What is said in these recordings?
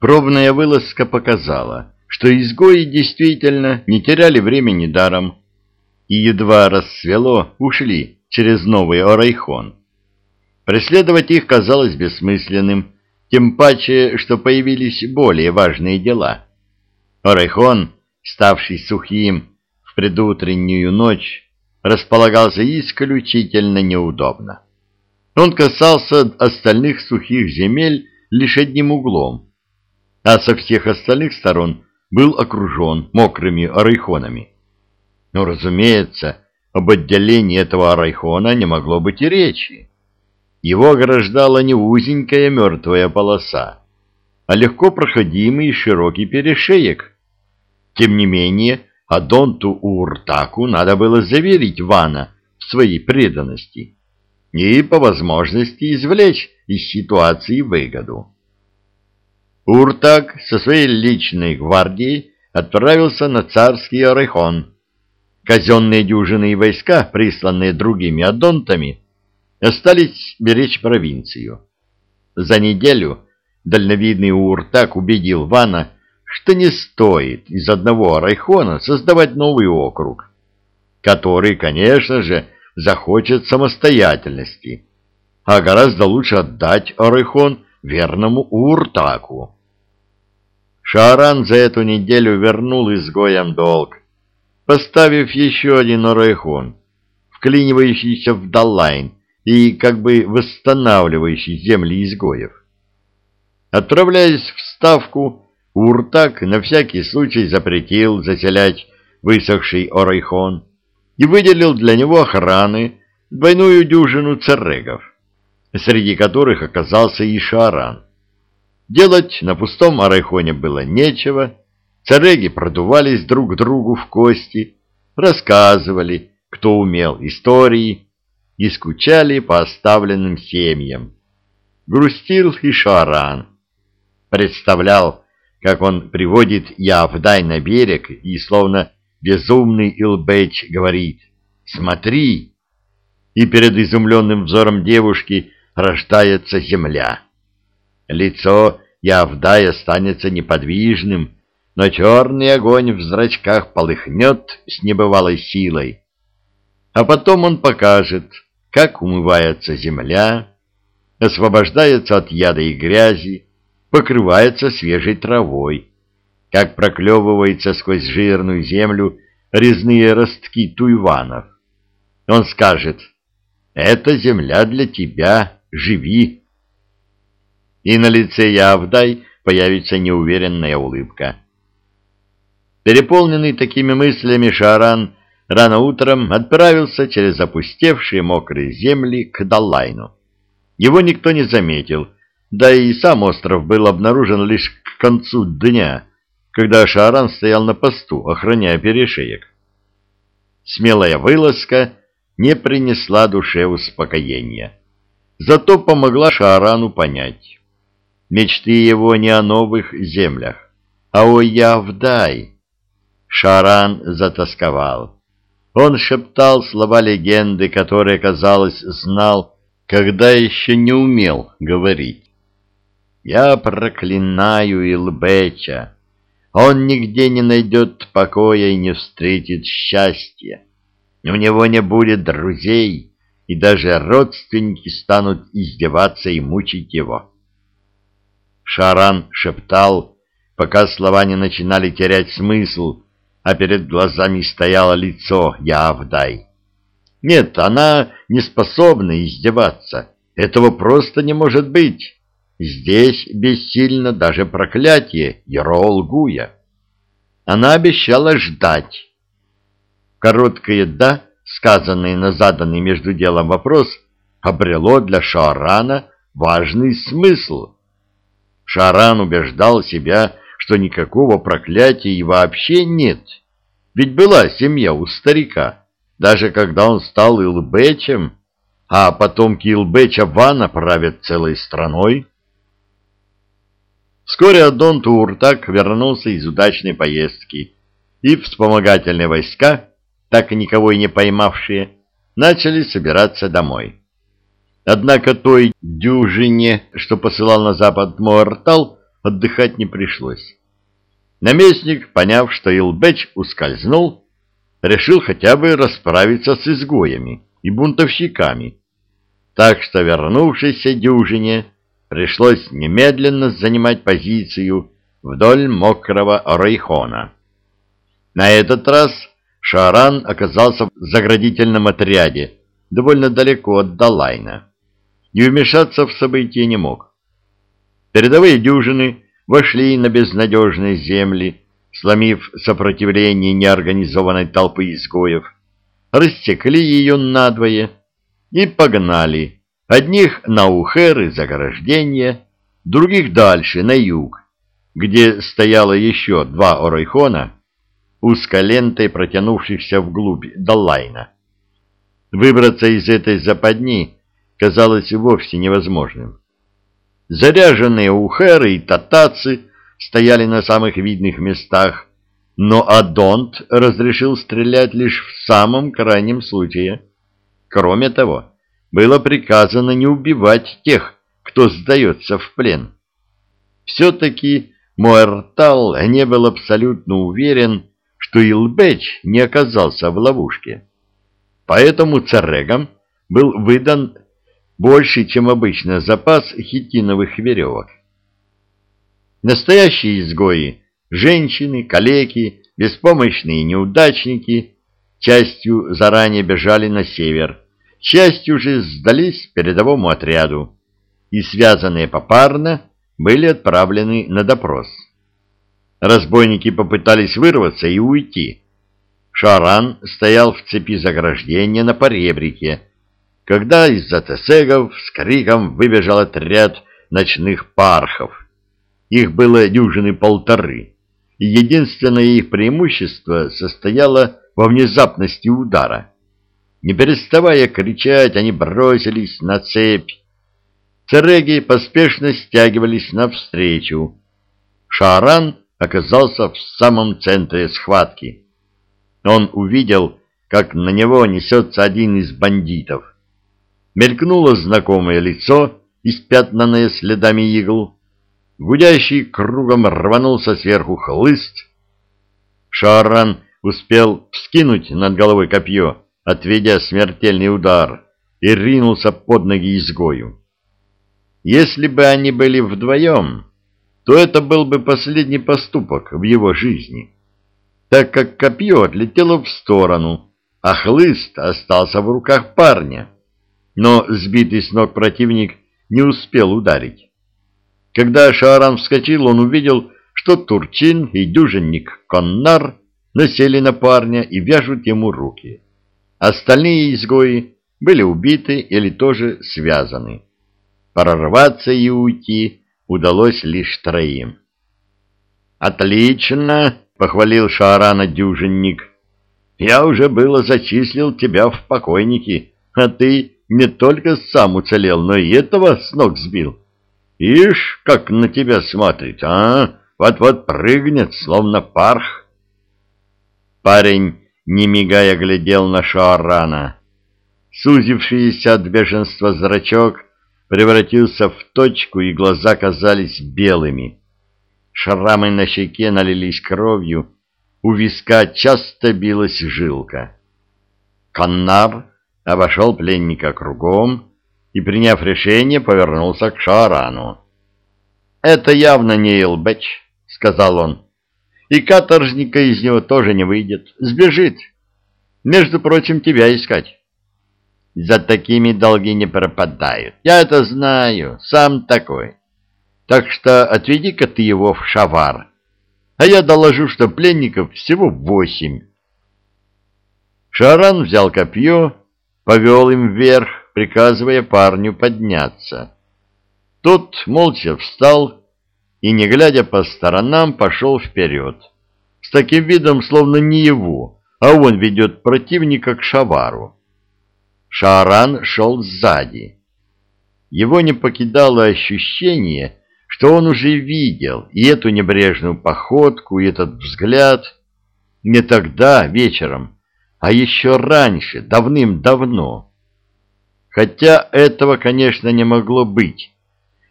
Пробная вылазка показала, что изгои действительно не теряли времени даром, и едва рассвело, ушли через новый Орайхон. Преследовать их казалось бессмысленным, тем паче, что появились более важные дела. Орайхон, ставший сухим в предутреннюю ночь, располагался исключительно неудобно. Он касался остальных сухих земель лишь одним углом, а со всех остальных сторон был окружен мокрыми арайхонами. Но, разумеется, об отделении этого арайхона не могло быть и речи. Его ограждала не узенькая мертвая полоса, а легко проходимый широкий перешеек. Тем не менее, Адонту Уртаку надо было заверить Вана в своей преданности и по возможности извлечь из ситуации выгоду. Уртак со своей личной гвардией отправился на царский Орайхон. Казенные дюжины и войска, присланные другими адонтами, остались беречь провинцию. За неделю дальновидный Уртак убедил Вана, что не стоит из одного Орайхона создавать новый округ, который, конечно же, захочет самостоятельности, а гораздо лучше отдать Орайхон верному Уртаку. Шааран за эту неделю вернул изгоям долг, поставив еще один Орайхон, вклинивающийся в Даллайн и как бы восстанавливающий земли изгоев. Отправляясь в Ставку, Уртак на всякий случай запретил заселять высохший Орайхон и выделил для него охраны двойную дюжину церегов, среди которых оказался и Шааран. Делать на пустом Арайхоне было нечего, цареги продувались друг другу в кости, рассказывали, кто умел истории, и скучали по оставленным семьям. Грустил и Шаран. Представлял, как он приводит Явдай на берег и, словно безумный Илбэч, говорит «Смотри!» И перед изумленным взором девушки рождается земля. Лицо Явдай останется неподвижным, но черный огонь в зрачках полыхнет с небывалой силой. А потом он покажет, как умывается земля, освобождается от яда и грязи, покрывается свежей травой, как проклевывается сквозь жирную землю резные ростки туйванов. Он скажет, «Это земля для тебя, живи» и на лице Явдай появится неуверенная улыбка. Переполненный такими мыслями Шаран рано утром отправился через опустевшие мокрые земли к Даллайну. Его никто не заметил, да и сам остров был обнаружен лишь к концу дня, когда Шаран стоял на посту, охраняя перешеек. Смелая вылазка не принесла душе успокоения, зато помогла Шарану понять, Мечты его не о новых землях, а о Явдай. Шаран затасковал. Он шептал слова легенды, которые, казалось, знал, когда еще не умел говорить. «Я проклинаю Илбеча. Он нигде не найдет покоя и не встретит счастья. У него не будет друзей, и даже родственники станут издеваться и мучить его». Шаран шептал, пока слова не начинали терять смысл, а перед глазами стояло лицо Явдай. Нет, она не способна издеваться. Этого просто не может быть. Здесь бессильно даже проклятие Ерол Гуя. Она обещала ждать. Короткое «да», сказанное на заданный между делом вопрос, обрело для Шарана важный смысл — Шаран убеждал себя, что никакого проклятия и вообще нет. Ведь была семья у старика, даже когда он стал Илбечем, а потомки Илбеча Вана правят целой страной. Вскоре Адон Тууртак вернулся из удачной поездки, и вспомогательные войска, так никого и не поймавшие, начали собираться домой. Однако той дюжине, что посылал на запад Муартал, отдыхать не пришлось. Наместник, поняв, что Илбеч ускользнул, решил хотя бы расправиться с изгоями и бунтовщиками, так что вернувшейся дюжине пришлось немедленно занимать позицию вдоль мокрого Райхона. На этот раз Шаран оказался в заградительном отряде, довольно далеко от Далайна, и вмешаться в события не мог. Передовые дюжины вошли на безнадежные земли, сломив сопротивление неорганизованной толпы изгоев, растекли ее надвое и погнали, одних на ухеры заграждения, других дальше, на юг, где стояло еще два орайхона, узколентой протянувшихся вглубь Даллайна. Выбраться из этой западни казалось вовсе невозможным. Заряженные ухеры и татацы стояли на самых видных местах, но Адонт разрешил стрелять лишь в самом крайнем случае. Кроме того, было приказано не убивать тех, кто сдается в плен. Все-таки Муэртал не был абсолютно уверен, что Илбеч не оказался в ловушке. Поэтому царегам был выдан больше, чем обычно, запас хитиновых веревок. Настоящие изгои – женщины, калеки, беспомощные неудачники – частью заранее бежали на север, частью же сдались передовому отряду и, связанные попарно, были отправлены на допрос. Разбойники попытались вырваться и уйти. Шаран стоял в цепи заграждения на поребрике, когда из-за тесегов с криком выбежал отряд ночных пархов. Их было дюжины полторы, и единственное их преимущество состояло во внезапности удара. Не переставая кричать, они бросились на цепь. Цереги поспешно стягивались навстречу. Шаран оказался в самом центре схватки. Он увидел, как на него несется один из бандитов. Мелькнуло знакомое лицо, испятнанное следами игл. Гудящий кругом рванулся сверху хлыст. Шаран успел вскинуть над головой копье, отведя смертельный удар, и ринулся под ноги изгою. Если бы они были вдвоем, то это был бы последний поступок в его жизни, так как копье отлетело в сторону, а хлыст остался в руках парня. Но сбитый с ног противник не успел ударить. Когда Шааран вскочил, он увидел, что Турчин и дюжинник Коннар насели на парня и вяжут ему руки. Остальные изгои были убиты или тоже связаны. Прорваться и уйти удалось лишь троим. «Отлично!» — похвалил Шаарана дюжинник. «Я уже было зачислил тебя в покойники, а ты не только сам уцелел, но и этого с ног сбил. Ишь, как на тебя смотрит, а? Вот-вот прыгнет, словно парх». Парень, не мигая, глядел на Шаарана. Сузившийся от бешенства зрачок — превратился в точку, и глаза казались белыми. Шрамы на щеке налились кровью, у виска часто билась жилка. Каннар обошел пленника кругом и, приняв решение, повернулся к Шаарану. «Это явно не Илбеч», — сказал он, — «и каторжника из него тоже не выйдет, сбежит. Между прочим, тебя искать». За такими долги не пропадают. Я это знаю, сам такой. Так что отведи-ка ты его в шавар. А я доложу, что пленников всего восемь. Шаран взял копье, повел им вверх, приказывая парню подняться. Тот молча встал и, не глядя по сторонам, пошел вперед. С таким видом, словно не его, а он ведет противника к шавару. Шааран шел сзади. Его не покидало ощущение, что он уже видел и эту небрежную походку, и этот взгляд не тогда, вечером, а еще раньше, давным-давно. Хотя этого, конечно, не могло быть,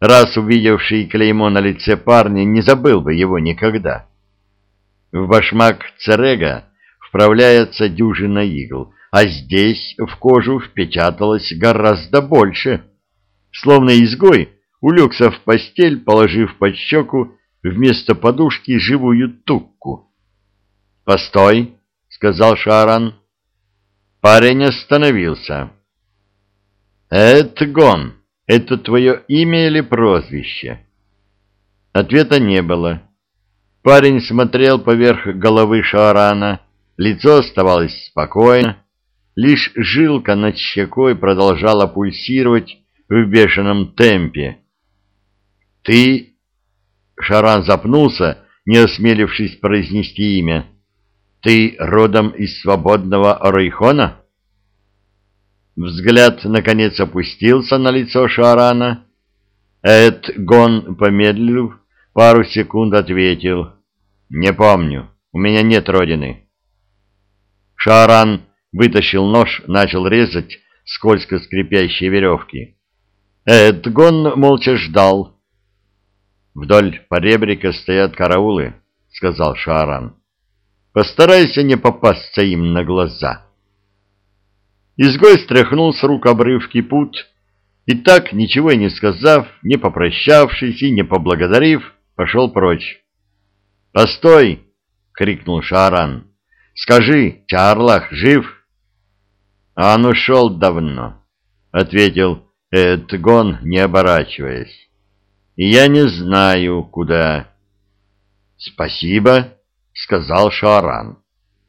раз увидевший клеймо на лице парня не забыл бы его никогда. В башмак Церега вправляется дюжина игл, а здесь в кожу впечаталось гораздо больше. Словно изгой улегся в постель, положив под щеку вместо подушки живую тукку. «Постой!» — сказал Шаран. Парень остановился. «Эдгон, это твое имя или прозвище?» Ответа не было. Парень смотрел поверх головы Шарана, лицо оставалось спокойно, лишь жилка над щекой продолжала пульсировать в бешеном темпе. «Ты...» — Шаран запнулся, не осмелившись произнести имя. «Ты родом из свободного Орейхона?» Взгляд, наконец, опустился на лицо Шарана. Эд Гон, помедлив, пару секунд ответил. «Не помню. У меня нет родины». Шаран вытащил нож, начал резать скользко скрипящие веревки. Эдгон молча ждал. «Вдоль поребрика стоят караулы», — сказал Шаран. «Постарайся не попасться им на глаза». Изгой стряхнул с рук обрывки пут и так, ничего не сказав, не попрощавшись и не поблагодарив, пошел прочь. «Постой!» — крикнул Шаран. «Скажи, Чарлах жив?» А «Он ушел давно», — ответил Эдгон, не оборачиваясь. «И я не знаю, куда». «Спасибо», — сказал Шаран.